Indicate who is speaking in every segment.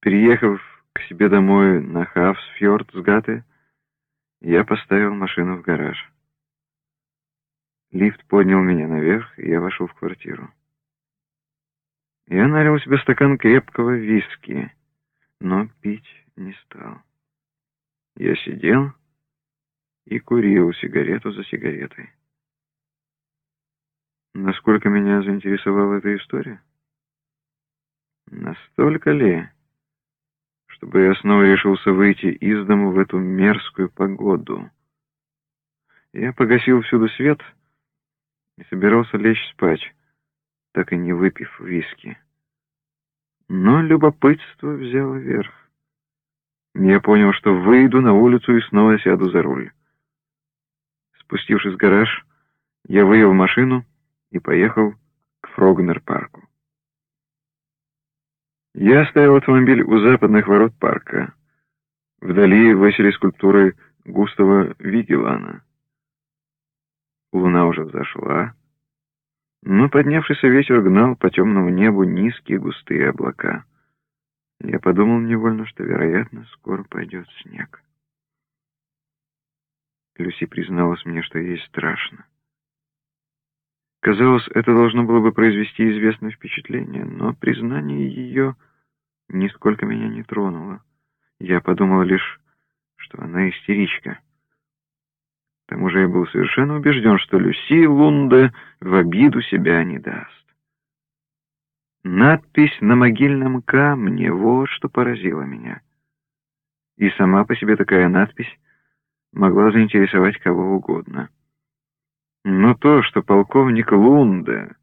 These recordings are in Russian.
Speaker 1: Переехав к себе домой на Хавсфьорд с Гаты, я поставил машину в гараж. Лифт поднял меня наверх, и я вошел в квартиру. Я налил себе стакан крепкого виски, но пить не стал. Я сидел и курил сигарету за сигаретой. Насколько меня заинтересовала эта история? Настолько ли, чтобы я снова решился выйти из дому в эту мерзкую погоду? Я погасил всюду свет и собирался лечь спать, так и не выпив виски. Но любопытство взяло верх. Я понял, что выйду на улицу и снова сяду за руль. Спустившись в гараж, я вывел машину и поехал к Фрогнер-парку. Я оставил автомобиль у западных ворот парка. Вдали высели скульптуры Густава Вигелана. Луна уже взошла, но поднявшийся ветер гнал по темному небу низкие густые облака. Я подумал невольно, что, вероятно, скоро пойдет снег. Люси призналась мне, что ей страшно. Казалось, это должно было бы произвести известное впечатление, но признание ее нисколько меня не тронуло. Я подумал лишь, что она истеричка. К тому же я был совершенно убежден, что Люси Лунда в обиду себя не даст. Надпись на могильном камне — вот что поразило меня. И сама по себе такая надпись могла заинтересовать кого угодно. Но то, что полковник Лунда,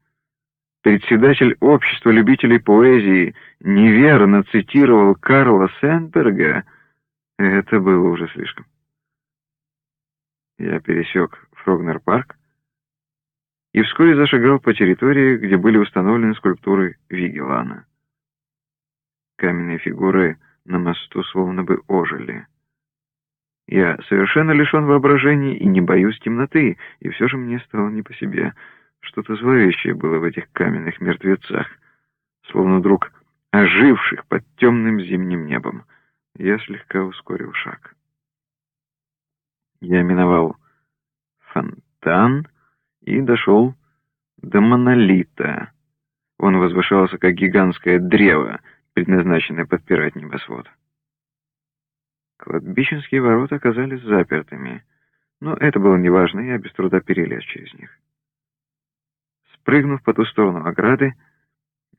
Speaker 1: председатель общества любителей поэзии, неверно цитировал Карла Сенберга, это было уже слишком. Я пересек Фрогнер-парк и вскоре зашагал по территории, где были установлены скульптуры Вигелана. Каменные фигуры на мосту словно бы ожили. Я совершенно лишен воображения и не боюсь темноты, и все же мне стало не по себе. Что-то зловещее было в этих каменных мертвецах, словно вдруг оживших под темным зимним небом. Я слегка ускорил шаг. Я миновал фонтан и дошел до монолита. Он возвышался, как гигантское древо, предназначенное подпирать небосвод. Кладбищенские ворота оказались запертыми, но это было неважно, я без труда перелез через них. Спрыгнув по ту сторону ограды,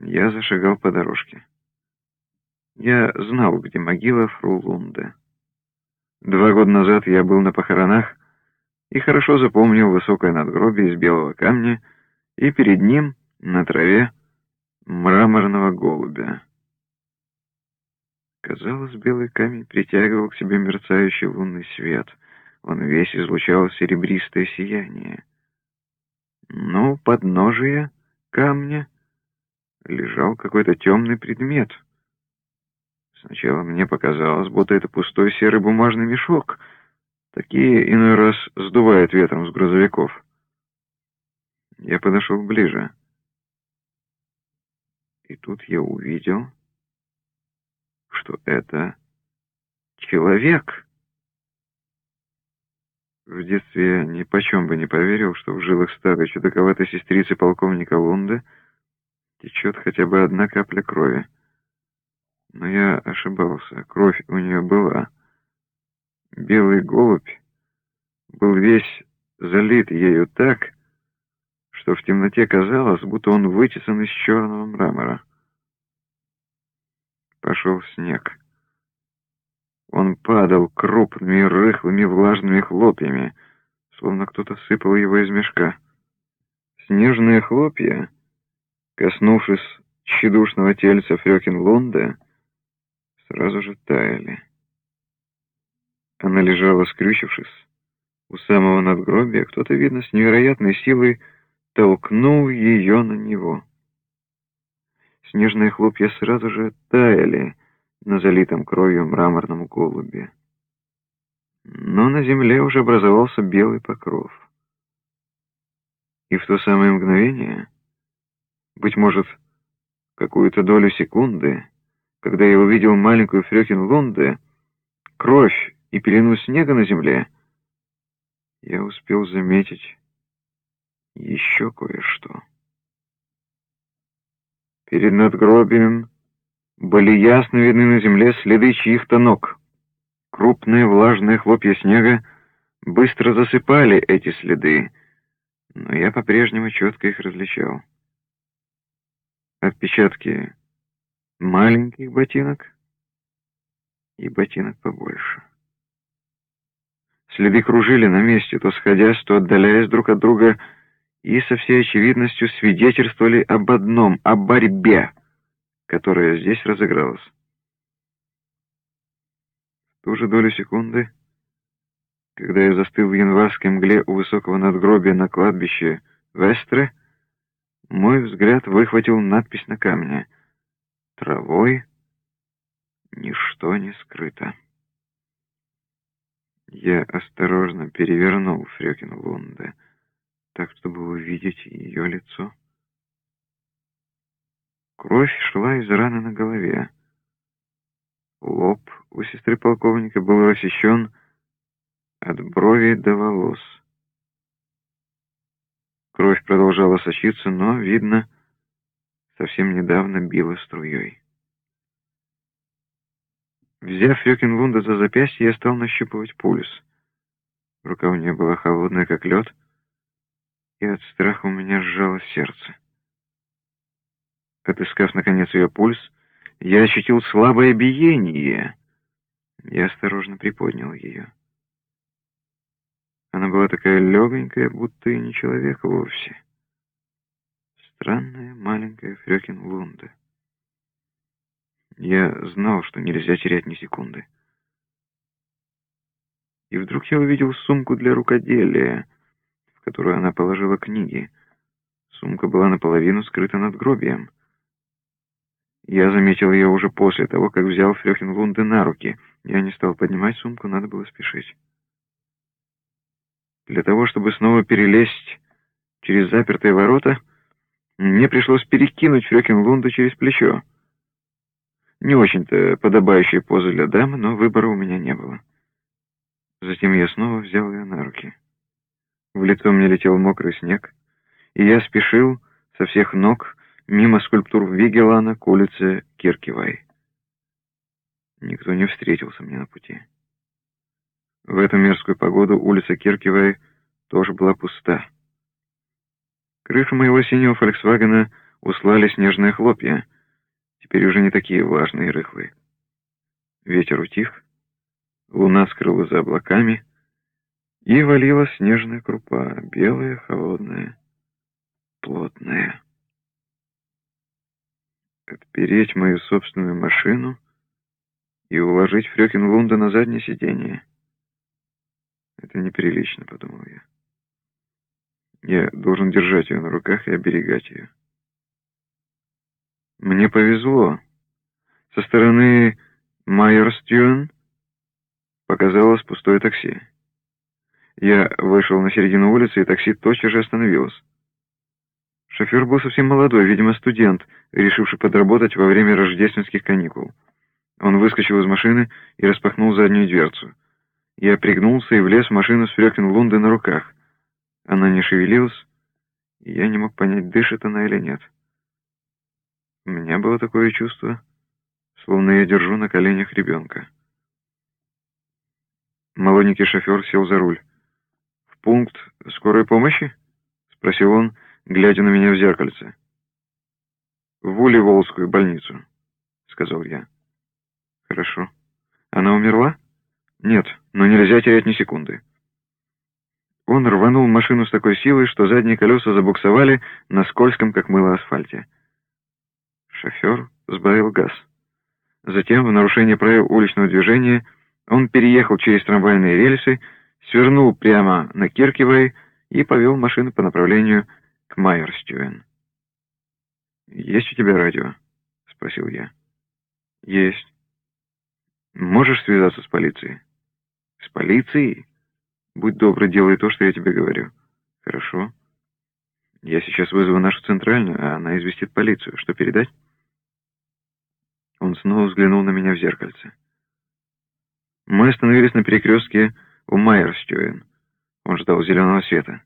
Speaker 1: я зашагал по дорожке. Я знал, где могила фру Лунде. Два года назад я был на похоронах и хорошо запомнил высокое надгробие из белого камня и перед ним, на траве, мраморного голубя. Казалось, белый камень притягивал к себе мерцающий лунный свет. Он весь излучал серебристое сияние. Но у подножия камня лежал какой-то темный предмет. Сначала мне показалось, будто это пустой серый бумажный мешок. Такие иной раз сдувает ветром с грузовиков. Я подошел ближе. И тут я увидел что это человек. В детстве я ни почем бы не поверил, что в жилах старой чудаковатой сестрицы полковника Лунда течет хотя бы одна капля крови. Но я ошибался, кровь у нее была. Белый голубь был весь залит ею так, что в темноте казалось, будто он вытесан из черного мрамора. Пошел снег. Он падал крупными, рыхлыми, влажными хлопьями, словно кто-то сыпал его из мешка. Снежные хлопья, коснувшись тщедушного тельца Фрёкинлунда, сразу же таяли. Она лежала, скрючившись. У самого надгробия кто-то, видно, с невероятной силой толкнул ее на него. Снежные хлопья сразу же таяли на залитом кровью мраморном голубе. Но на земле уже образовался белый покров. И в то самое мгновение, быть может, какую-то долю секунды, когда я увидел маленькую Фрёкин Лунде, кровь и пелену снега на земле, я успел заметить еще кое-что. Перед надгробием были ясно видны на земле следы чьих-то ног. Крупные влажные хлопья снега быстро засыпали эти следы, но я по-прежнему четко их различал. Отпечатки маленьких ботинок и ботинок побольше. Следы кружили на месте, то сходясь, то отдаляясь друг от друга, и со всей очевидностью свидетельствовали об одном — о борьбе, которая здесь разыгралась. В ту же долю секунды, когда я застыл в январской мгле у высокого надгробия на кладбище Вестре, мой взгляд выхватил надпись на камне «Травой ничто не скрыто». Я осторожно перевернул Фрёкин Лунде, так, чтобы увидеть ее лицо. Кровь шла из раны на голове. Лоб у сестры полковника был рассечен от брови до волос. Кровь продолжала сочиться, но, видно, совсем недавно била струей. Взяв Йокинлунда за запястье, я стал нащупывать пульс. Рука у нее была холодная, как лед, и от страха у меня сжалось сердце. Отыскав, наконец, ее пульс, я ощутил слабое биение. Я осторожно приподнял ее. Она была такая легонькая, будто и не человек вовсе. Странная маленькая Фрёкин Лунда. Я знал, что нельзя терять ни секунды. И вдруг я увидел сумку для рукоделия, которую она положила книги. Сумка была наполовину скрыта над гробием. Я заметил ее уже после того, как взял Фрёхенлунде на руки. Я не стал поднимать сумку, надо было спешить. Для того, чтобы снова перелезть через запертые ворота, мне пришлось перекинуть Фрёкенлунда через плечо. Не очень-то подобающая поза для дамы, но выбора у меня не было. Затем я снова взял ее на руки. В лицо мне летел мокрый снег, и я спешил со всех ног мимо скульптур Вигелана к улице Киркивай. Никто не встретился мне на пути. В эту мерзкую погоду улица Киркивай тоже была пуста. Крышу моего синего «Фольксвагена» услали снежные хлопья — теперь уже не такие влажные и рыхлые. Ветер утих, луна скрылась за облаками, и валила снежная крупа, белая, холодная, плотная. Отпереть мою собственную машину и уложить Фрёкин Лунда на заднее сиденье. Это неприлично, подумал я. Я должен держать ее на руках и оберегать ее. Мне повезло. Со стороны Майерстюн показалось пустое такси. Я вышел на середину улицы, и такси тотчас же остановилось. Шофер был совсем молодой, видимо, студент, решивший подработать во время рождественских каникул. Он выскочил из машины и распахнул заднюю дверцу. Я пригнулся и влез в машину с Фрёкин Лунды на руках. Она не шевелилась, и я не мог понять, дышит она или нет. У меня было такое чувство, словно я держу на коленях ребенка. Молоденький шофер сел за руль. «В пункт скорой помощи?» — спросил он, глядя на меня в зеркальце. «В Улеволскую больницу», — сказал я. «Хорошо. Она умерла?» «Нет, но нельзя терять ни секунды». Он рванул машину с такой силой, что задние колеса забуксовали на скользком, как мыло, асфальте. Шофер сбавил газ. Затем, в нарушение правил уличного движения, он переехал через трамвайные рельсы, свернул прямо на Киркивай и повел машину по направлению к Майерстюэн. «Есть у тебя радио?» — спросил я. «Есть. Можешь связаться с полицией?» «С полицией? Будь добр, делай то, что я тебе говорю». «Хорошо. Я сейчас вызову нашу центральную, а она известит полицию. Что передать?» Он снова взглянул на меня в зеркальце. Мы остановились на перекрестке у Майерстюэн. Он ждал зеленого света.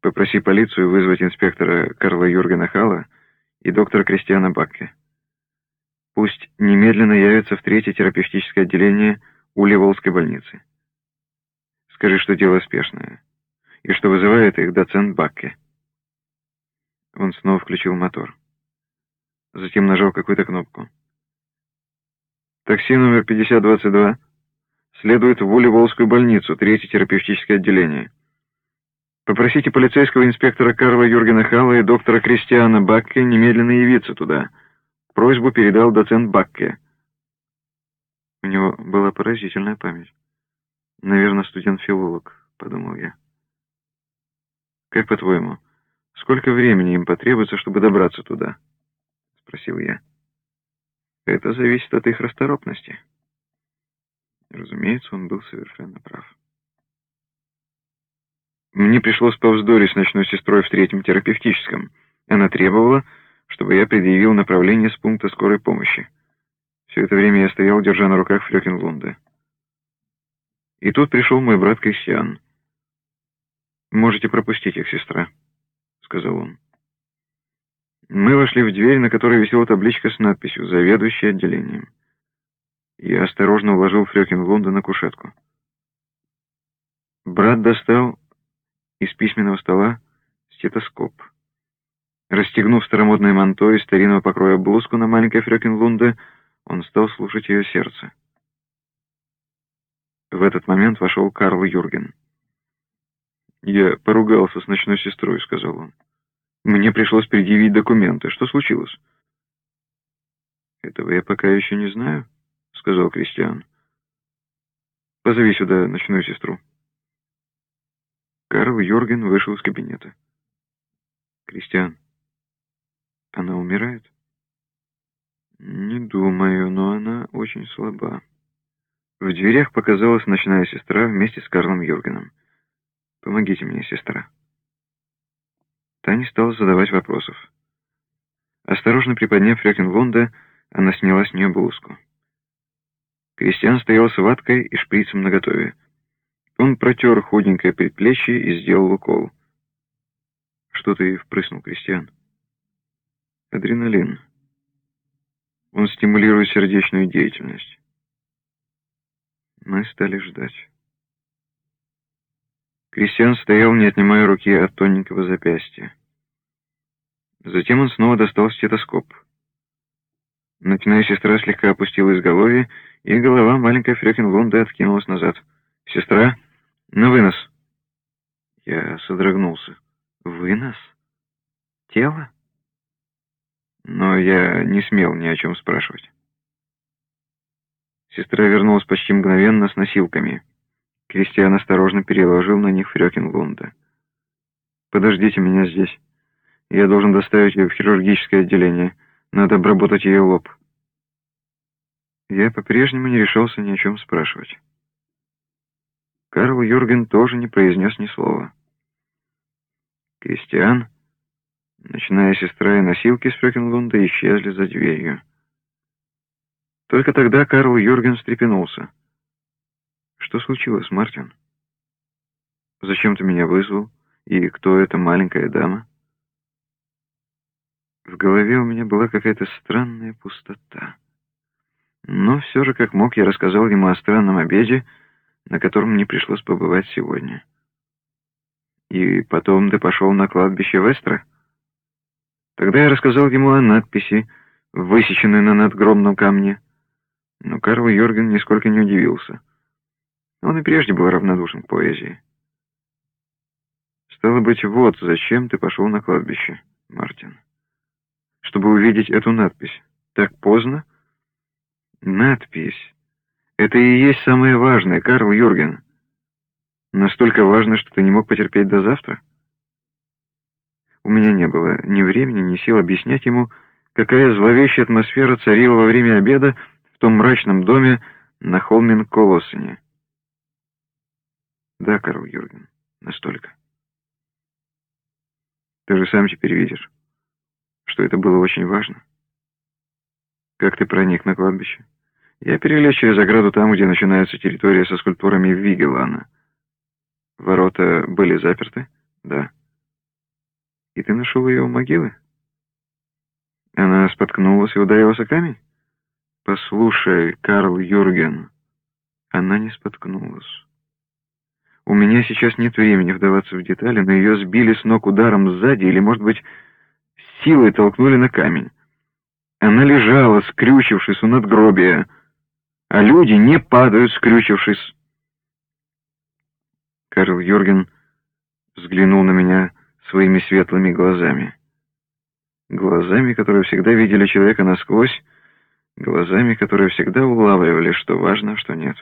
Speaker 1: Попроси полицию вызвать инспектора Карла Юргена Хала и доктора Кристиана Бакке. Пусть немедленно явятся в третье терапевтическое отделение Уливолской больницы. Скажи, что дело спешное, и что вызывает их доцент Бакке. Он снова включил мотор. Затем нажал какую-то кнопку. Такси номер 5022 следует в Уливолскую больницу, третье терапевтическое отделение. Попросите полицейского инспектора Карла Юргена Халла и доктора Кристиана Бакке немедленно явиться туда. Просьбу передал доцент Бакке. У него была поразительная память. Наверное, студент-филолог, подумал я. Как по-твоему, сколько времени им потребуется, чтобы добраться туда? Спросил я. Это зависит от их расторопности. Разумеется, он был совершенно прав. Мне пришлось повздорить с ночной сестрой в третьем терапевтическом. Она требовала, чтобы я предъявил направление с пункта скорой помощи. Все это время я стоял, держа на руках Фрёкинлунда. И тут пришел мой брат Кристиан. «Можете пропустить их, сестра», — сказал он. Мы вошли в дверь, на которой висела табличка с надписью «Заведующий отделением». Я осторожно уложил Фрёкинлунда на кушетку. Брат достал из письменного стола стетоскоп. Расстегнув старомодное манто и старинного покроя блузку на маленькой Фрёкинлунде, он стал слушать ее сердце. В этот момент вошел Карл Юрген. «Я поругался с ночной сестрой», — сказал он. «Мне пришлось предъявить документы. Что случилось?» «Этого я пока еще не знаю», — сказал Кристиан. «Позови сюда ночную сестру». Карл Юрген вышел из кабинета. «Кристиан, она умирает?» «Не думаю, но она очень слаба». В дверях показалась ночная сестра вместе с Карлом Юргеном. «Помогите мне, сестра». Та не стала задавать вопросов. Осторожно приподняв Фрёкинлунда, она сняла с нее блузку. Кристиан стоял с ваткой и шприцем наготове. Он протер худенькое предплечье и сделал укол. «Что ты впрыснул, Кристиан?» «Адреналин. Он стимулирует сердечную деятельность». Мы стали ждать. Кристиан стоял, не отнимая руки от тоненького запястья. Затем он снова достал стетоскоп. Ночная сестра слегка опустила изголовье, и голова маленькой Фрёкинлунда откинулась назад. «Сестра!» «На вынос». Я содрогнулся. «Вынос? Тело?» Но я не смел ни о чем спрашивать. Сестра вернулась почти мгновенно с носилками. Кристиан осторожно переложил на них Фрёкинлунда. «Подождите меня здесь. Я должен доставить ее в хирургическое отделение. Надо обработать ее лоб». Я по-прежнему не решался ни о чем спрашивать. Карл Юрген тоже не произнес ни слова. Кристиан, ночная сестра и носилки с Фрёкинлунда исчезли за дверью. Только тогда Карл Юрген встрепенулся. «Что случилось, Мартин? Зачем ты меня вызвал? И кто эта маленькая дама?» В голове у меня была какая-то странная пустота. Но все же, как мог, я рассказал ему о странном обеде, на котором мне пришлось побывать сегодня. И потом ты пошел на кладбище Вестра? Тогда я рассказал ему о надписи, высеченной на надгробном камне. Но Карл Йорген нисколько не удивился. Он и прежде был равнодушен к поэзии. Стало быть, вот зачем ты пошел на кладбище, Мартин. Чтобы увидеть эту надпись. Так поздно? Надпись это и есть самое важное, Карл Юрген. Настолько важно, что ты не мог потерпеть до завтра? У меня не было ни времени, ни сил объяснять ему, какая зловещая атмосфера царила во время обеда в том мрачном доме на Холмин-Колоссене. Да, Карл Юрген, настолько. Ты же сам теперь видишь, что это было очень важно. Как ты проник на кладбище? Я перелез через ограду там, где начинается территория со скульптурами Вигелана. Ворота были заперты? Да. И ты нашел ее у могилы? Она споткнулась и ударилась о камень? Послушай, Карл Юрген, она не споткнулась. У меня сейчас нет времени вдаваться в детали, но ее сбили с ног ударом сзади или, может быть, силой толкнули на камень. Она лежала, скрючившись у надгробия, а люди не падают, скрючившись. Карл Юрген взглянул на меня своими светлыми глазами. Глазами, которые всегда видели человека насквозь, глазами, которые всегда улавливали, что важно, что нет.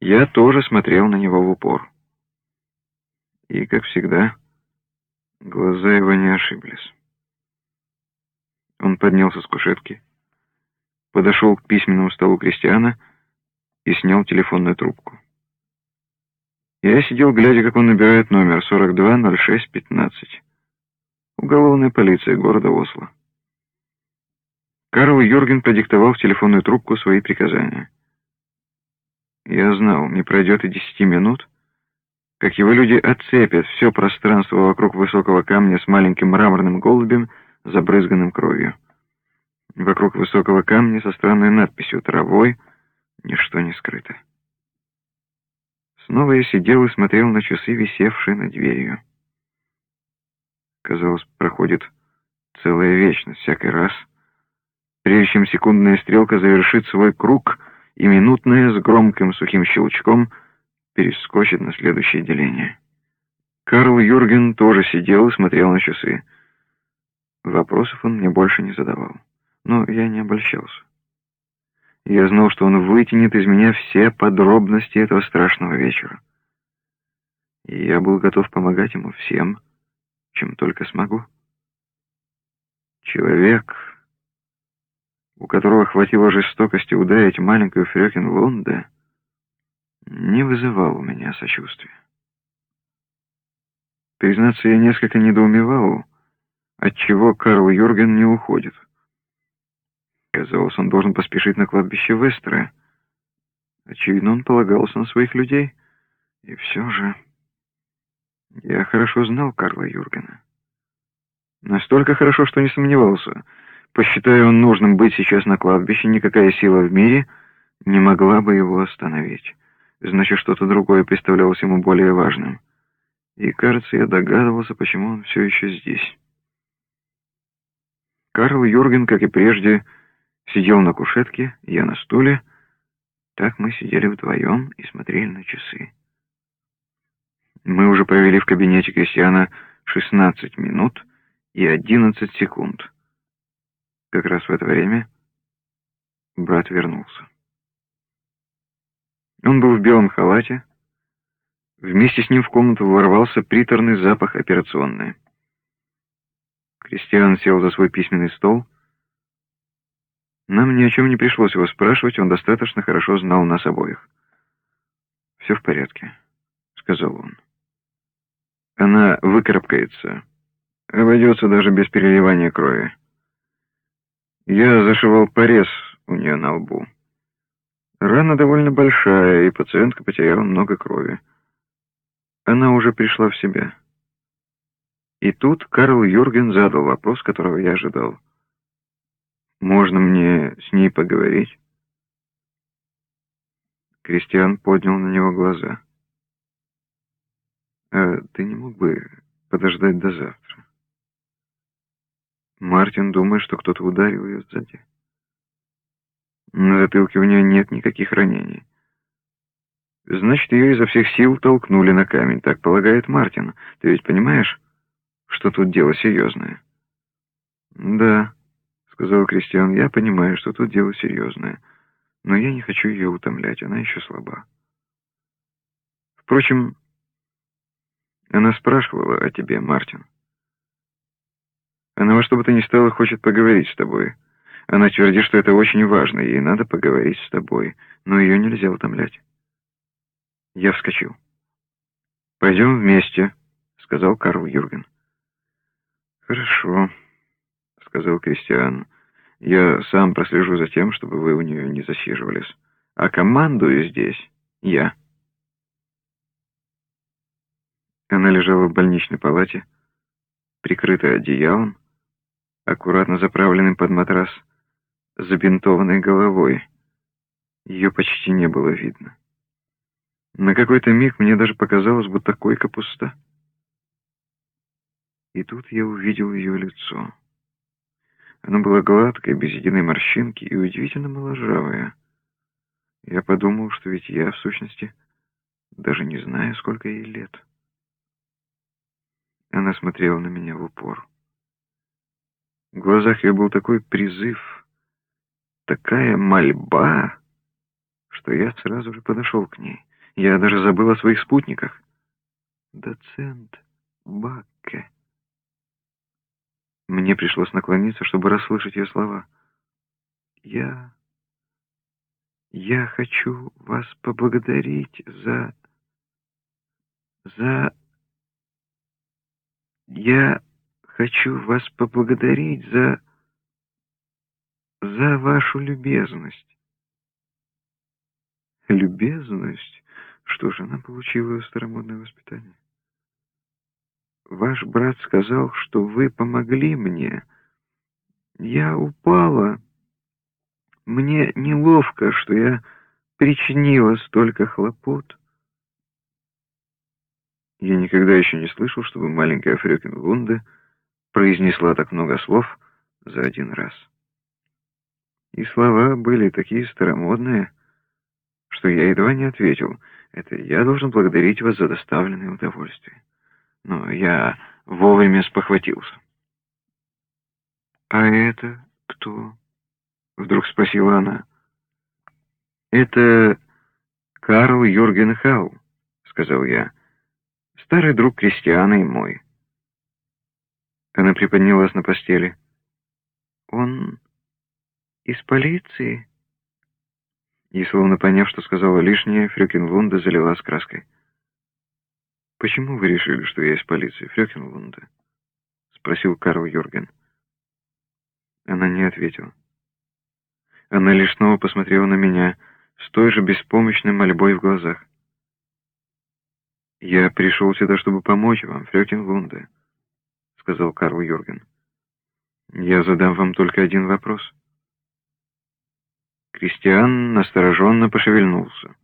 Speaker 1: Я тоже смотрел на него в упор. И, как всегда, глаза его не ошиблись. Он поднялся с кушетки, подошел к письменному столу Кристиана и снял телефонную трубку. Я сидел, глядя, как он набирает номер 420615. Уголовная полиция города Осло. Карл Юрген продиктовал в телефонную трубку свои приказания. Я знал, не пройдет и десяти минут, как его люди оцепят все пространство вокруг высокого камня с маленьким мраморным голубем, забрызганным кровью. Вокруг высокого камня со странной надписью «Травой» ничто не скрыто. Снова я сидел и смотрел на часы, висевшие над дверью. Казалось, проходит целая вечность всякий раз. Прежде чем секундная стрелка завершит свой круг, и минутная с громким сухим щелчком перескочит на следующее деление. Карл Юрген тоже сидел и смотрел на часы. Вопросов он мне больше не задавал, но я не обольщался. Я знал, что он вытянет из меня все подробности этого страшного вечера. И я был готов помогать ему всем, чем только смогу. Человек, у которого хватило жестокости ударить маленькую Фрёкин Лунде, не вызывал у меня сочувствия. Признаться, я несколько недоумевал, отчего Карл Юрген не уходит. Казалось, он должен поспешить на кладбище Вестера. Очевидно, он полагался на своих людей. И все же... Я хорошо знал Карла Юргена. Настолько хорошо, что не сомневался. Посчитая он нужным быть сейчас на кладбище, никакая сила в мире не могла бы его остановить. Значит, что-то другое представлялось ему более важным. И, кажется, я догадывался, почему он все еще здесь. Карл Юрген, как и прежде, сидел на кушетке, я на стуле. Так мы сидели вдвоем и смотрели на часы. Мы уже провели в кабинете Кристиана 16 минут и 11 секунд. Как раз в это время брат вернулся. Он был в белом халате. Вместе с ним в комнату ворвался приторный запах операционной. Кристиан сел за свой письменный стол нам ни о чем не пришлось его спрашивать, он достаточно хорошо знал нас обоих. «Все в порядке», — сказал он. «Она выкарабкается, обойдется даже без переливания крови. Я зашивал порез у нее на лбу. Рана довольно большая, и пациентка потеряла много крови. Она уже пришла в себя». И тут Карл Юрген задал вопрос, которого я ожидал. Можно мне с ней поговорить?» Кристиан поднял на него глаза. «А ты не мог бы подождать до завтра?» Мартин думает, что кто-то ударил ее сзади. На затылке у нее нет никаких ранений. Значит, ее изо всех сил толкнули на камень, так полагает Мартин. Ты ведь понимаешь, что тут дело серьезное? Да сказал Кристиан, я понимаю, что тут дело серьезное, но я не хочу ее утомлять, она еще слаба. Впрочем, она спрашивала о тебе, Мартин. Она во что бы то ни стало хочет поговорить с тобой. Она твердит, что это очень важно, ей надо поговорить с тобой, но ее нельзя утомлять. Я вскочил. «Пойдем вместе», — сказал Карл Юрген. «Хорошо», сказал Кристиан. Я сам прослежу за тем, чтобы вы у нее не засиживались. А командую здесь я. Она лежала в больничной палате, прикрытая одеялом, аккуратно заправленным под матрас, забинтованной головой. Ее почти не было видно. На какой-то миг мне даже показалось, будто койка пуста. И тут я увидел ее лицо. Оно было гладкое, без единой морщинки и удивительно моложавое. Я подумал, что ведь я, в сущности, даже не знаю, сколько ей лет. Она смотрела на меня в упор. В глазах ее был такой призыв, такая мольба, что я сразу же подошел к ней. Я даже забыл о своих спутниках. Доцент Бакке. Мне пришлось наклониться, чтобы расслышать ее слова. Я... Я хочу вас поблагодарить за... за... Я хочу вас поблагодарить за... за вашу любезность. Любезность? Что же, она получила старомодное воспитание. Ваш брат сказал, что вы помогли мне. Я упала. Мне неловко, что я причинила столько хлопот. Я никогда еще не слышал, чтобы маленькая Фрёкинлунде произнесла так много слов за один раз. И слова были такие старомодные, что я едва не ответил. Это я должен благодарить вас за доставленное удовольствие. Но я вовремя спохватился. «А это кто?» — вдруг спросила она. «Это Карл Юрген Хау», — сказал я. «Старый друг Кристиана и мой». Она приподнялась на постели. «Он из полиции?» И, словно поняв, что сказала лишнее, Фрюкинлунда залилась краской. «Почему вы решили, что я из полиции, Фрюкинлунда?» — спросил Карл Юрген. Она не ответила. Она лишь снова посмотрела на меня с той же беспомощной мольбой в глазах. «Я пришел сюда, чтобы помочь вам, Фрюкинлунда», — сказал Карл Юрген. «Я задам вам только один вопрос». Кристиан настороженно пошевельнулся.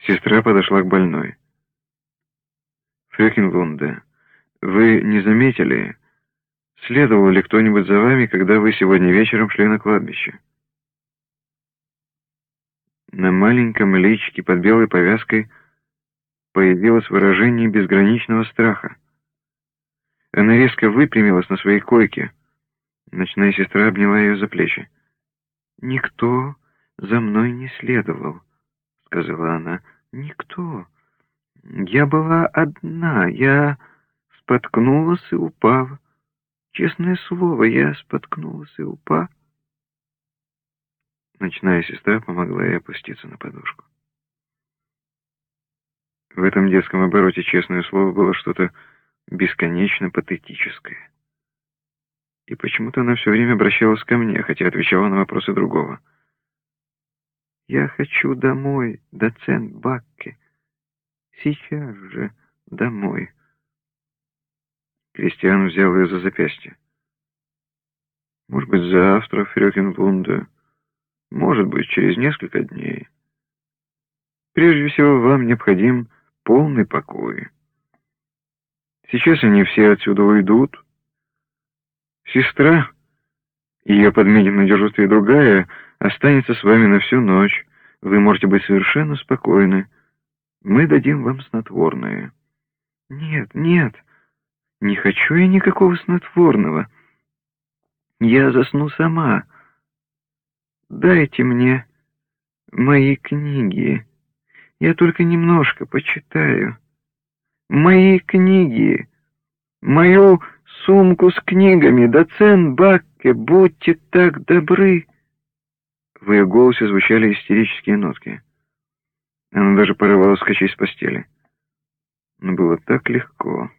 Speaker 1: Сестра подошла к больной. «Фрёкинвунде, вы не заметили, следовал ли кто-нибудь за вами, когда вы сегодня вечером шли на кладбище?» На маленьком личике под белой повязкой появилось выражение безграничного страха. Она резко выпрямилась на своей койке. Ночная сестра обняла ее за плечи. «Никто за мной не следовал», — сказала она. «Никто. Я была одна. Я споткнулась и упала. Честное слово, я споткнулась и упала». Ночная сестра помогла ей опуститься на подушку. В этом детском обороте честное слово было что-то бесконечно патетическое. И почему-то она все время обращалась ко мне, хотя отвечала на вопросы другого. «Я хочу домой, доцент Бакке. Сейчас же домой». Кристиан взял ее за запястье. «Может быть, завтра, Фрёкинлунда. Может быть, через несколько дней. Прежде всего, вам необходим полный покой. Сейчас они все отсюда уйдут». Сестра, ее подменит на дежурстве другая, останется с вами на всю ночь. Вы можете быть совершенно спокойны. Мы дадим вам снотворное. Нет, нет, не хочу я никакого снотворного. Я засну сама. Дайте мне мои книги. Я только немножко почитаю. Мои книги. Мою сумку с книгами, доцент Бакке, будьте так добры!» В ее голосе звучали истерические нотки. Она даже порывалась скачать с постели. Но было так легко,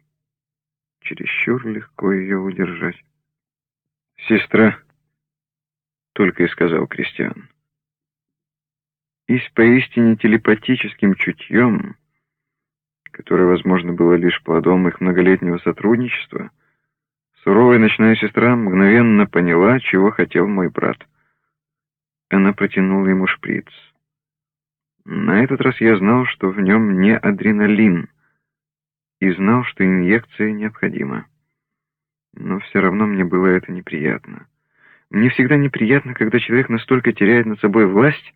Speaker 1: чересчур легко ее удержать. Сестра — только и сказал Кристиан. И с поистине телепатическим чутьем, которое, возможно, было лишь плодом их многолетнего сотрудничества, суровая ночная сестра мгновенно поняла, чего хотел мой брат. Она протянула ему шприц. На этот раз я знал, что в нем не адреналин, и знал, что инъекция необходима. Но все равно мне было это неприятно. Мне всегда неприятно, когда человек настолько теряет над собой власть,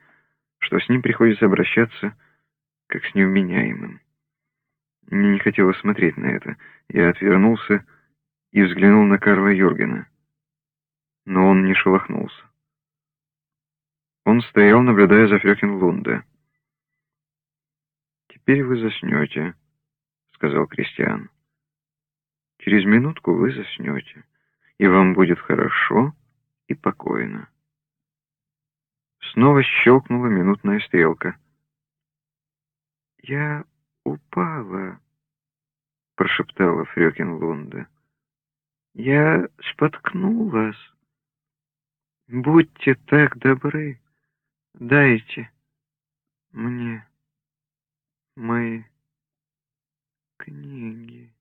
Speaker 1: что с ним приходится обращаться как с невменяемым. Мне не хотелось смотреть на это. Я отвернулся и взглянул на Карла Юргена. Но он не шелохнулся. Он стоял, наблюдая за Фрёкинлунде. «Теперь вы заснете», — сказал Кристиан. «Через минутку вы заснете, и вам будет хорошо и покойно». Снова щелкнула минутная стрелка. «Я упала», — прошептала Фрёкинлунде. «Я споткнулась. Будьте так добры, дайте мне мы книги.